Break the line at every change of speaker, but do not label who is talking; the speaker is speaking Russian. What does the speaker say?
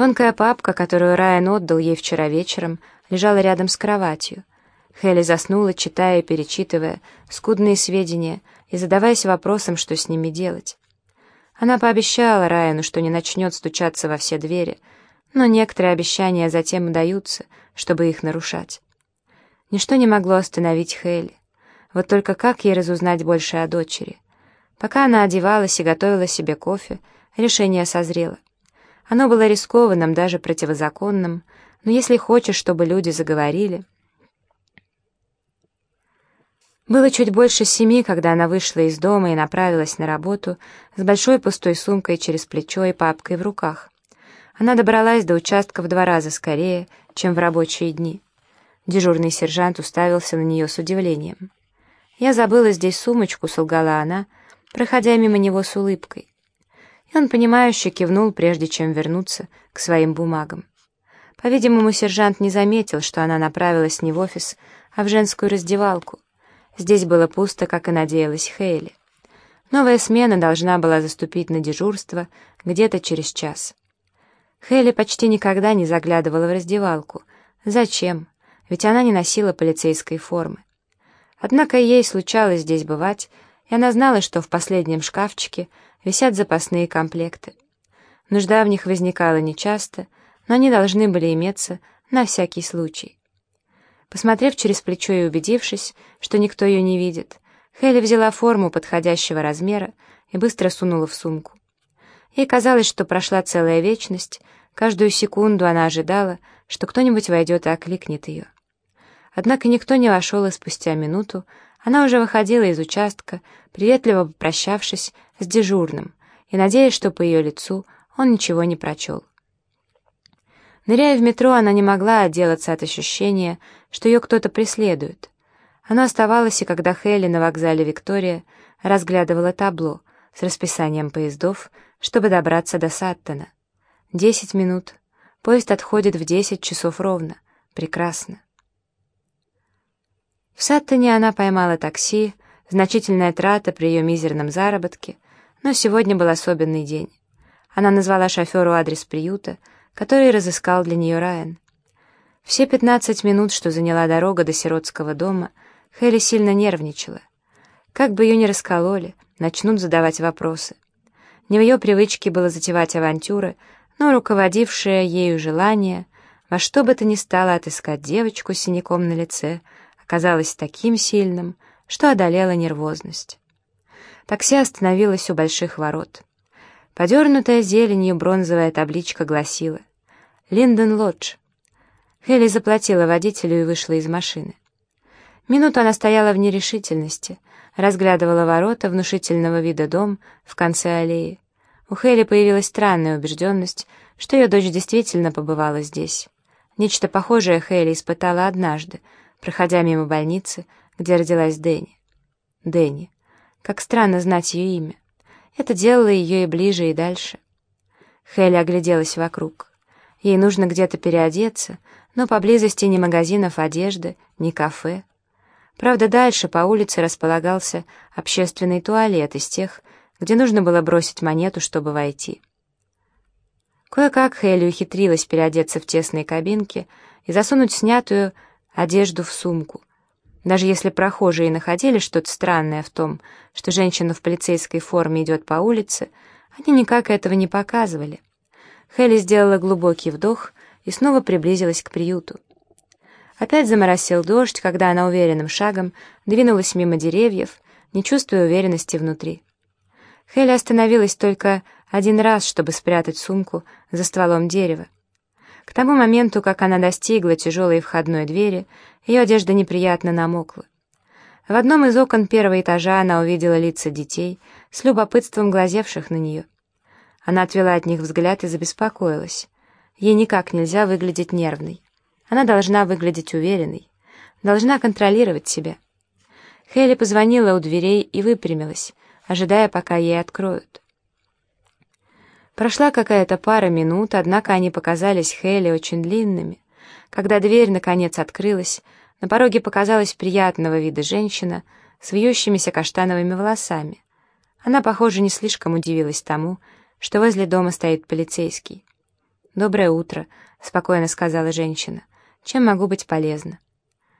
Тонкая папка, которую Райан отдал ей вчера вечером, лежала рядом с кроватью. Хелли заснула, читая и перечитывая скудные сведения и задаваясь вопросом, что с ними делать. Она пообещала Райану, что не начнет стучаться во все двери, но некоторые обещания затем удаются, чтобы их нарушать. Ничто не могло остановить Хелли. Вот только как ей разузнать больше о дочери? Пока она одевалась и готовила себе кофе, решение созрело. Оно было рискованным, даже противозаконным, но если хочешь, чтобы люди заговорили... Было чуть больше семи, когда она вышла из дома и направилась на работу с большой пустой сумкой через плечо и папкой в руках. Она добралась до участка в два раза скорее, чем в рабочие дни. Дежурный сержант уставился на нее с удивлением. «Я забыла здесь сумочку», — солгала она, проходя мимо него с улыбкой. И он, понимающе кивнул, прежде чем вернуться к своим бумагам. По-видимому, сержант не заметил, что она направилась не в офис, а в женскую раздевалку. Здесь было пусто, как и надеялась Хейли. Новая смена должна была заступить на дежурство где-то через час. Хейли почти никогда не заглядывала в раздевалку. Зачем? ведь она не носила полицейской формы. Однако ей случалось здесь бывать, и она знала, что в последнем шкафчике висят запасные комплекты. Нужда в них возникала нечасто, но они должны были иметься на всякий случай. Посмотрев через плечо и убедившись, что никто ее не видит, Хелли взяла форму подходящего размера и быстро сунула в сумку. Ей казалось, что прошла целая вечность, каждую секунду она ожидала, что кто-нибудь войдет и окликнет ее. Однако никто не вошел, и спустя минуту она уже выходила из участка, приветливо попрощавшись с дежурным и надеясь, что по ее лицу он ничего не прочел. Ныряя в метро, она не могла отделаться от ощущения, что ее кто-то преследует. Оно оставалось и когда Хелли на вокзале Виктория разглядывала табло с расписанием поездов, чтобы добраться до Саттона. Десять минут. Поезд отходит в десять часов ровно. Прекрасно. В Саттоне она поймала такси, значительная трата при ее мизерном заработке, но сегодня был особенный день. Она назвала шоферу адрес приюта, который разыскал для нее Райан. Все пятнадцать минут, что заняла дорога до сиротского дома, Хелли сильно нервничала. Как бы ее ни раскололи, начнут задавать вопросы. Не в ее привычке было затевать авантюры, но руководившее ею желание во что бы то ни стало отыскать девочку с синяком на лице — казалось таким сильным, что одолела нервозность. Такси остановилось у больших ворот. Подернутая зеленью бронзовая табличка гласила «Линдон Лодж». Хелли заплатила водителю и вышла из машины. Минуту она стояла в нерешительности, разглядывала ворота внушительного вида дом в конце аллеи. У Хелли появилась странная убежденность, что ее дочь действительно побывала здесь. Нечто похожее Хелли испытала однажды, проходя мимо больницы, где родилась Дэнни. Дэнни. Как странно знать ее имя. Это делало ее и ближе, и дальше. Хелли огляделась вокруг. Ей нужно где-то переодеться, но поблизости ни магазинов одежды, ни кафе. Правда, дальше по улице располагался общественный туалет из тех, где нужно было бросить монету, чтобы войти. Кое-как Хелли ухитрилась переодеться в тесной кабинке и засунуть снятую одежду в сумку. Даже если прохожие находили что-то странное в том, что женщина в полицейской форме идет по улице, они никак этого не показывали. Хелли сделала глубокий вдох и снова приблизилась к приюту. Опять заморосил дождь, когда она уверенным шагом двинулась мимо деревьев, не чувствуя уверенности внутри. Хелли остановилась только один раз, чтобы спрятать сумку за стволом дерева. К тому моменту, как она достигла тяжелой входной двери, ее одежда неприятно намокла. В одном из окон первого этажа она увидела лица детей, с любопытством глазевших на нее. Она отвела от них взгляд и забеспокоилась. Ей никак нельзя выглядеть нервной. Она должна выглядеть уверенной, должна контролировать себя. Хейли позвонила у дверей и выпрямилась, ожидая, пока ей откроют. Прошла какая-то пара минут, однако они показались Хелли очень длинными. Когда дверь наконец открылась, на пороге показалась приятного вида женщина с вьющимися каштановыми волосами. Она, похоже, не слишком удивилась тому, что возле дома стоит полицейский. «Доброе утро», — спокойно сказала женщина. «Чем могу быть полезна?»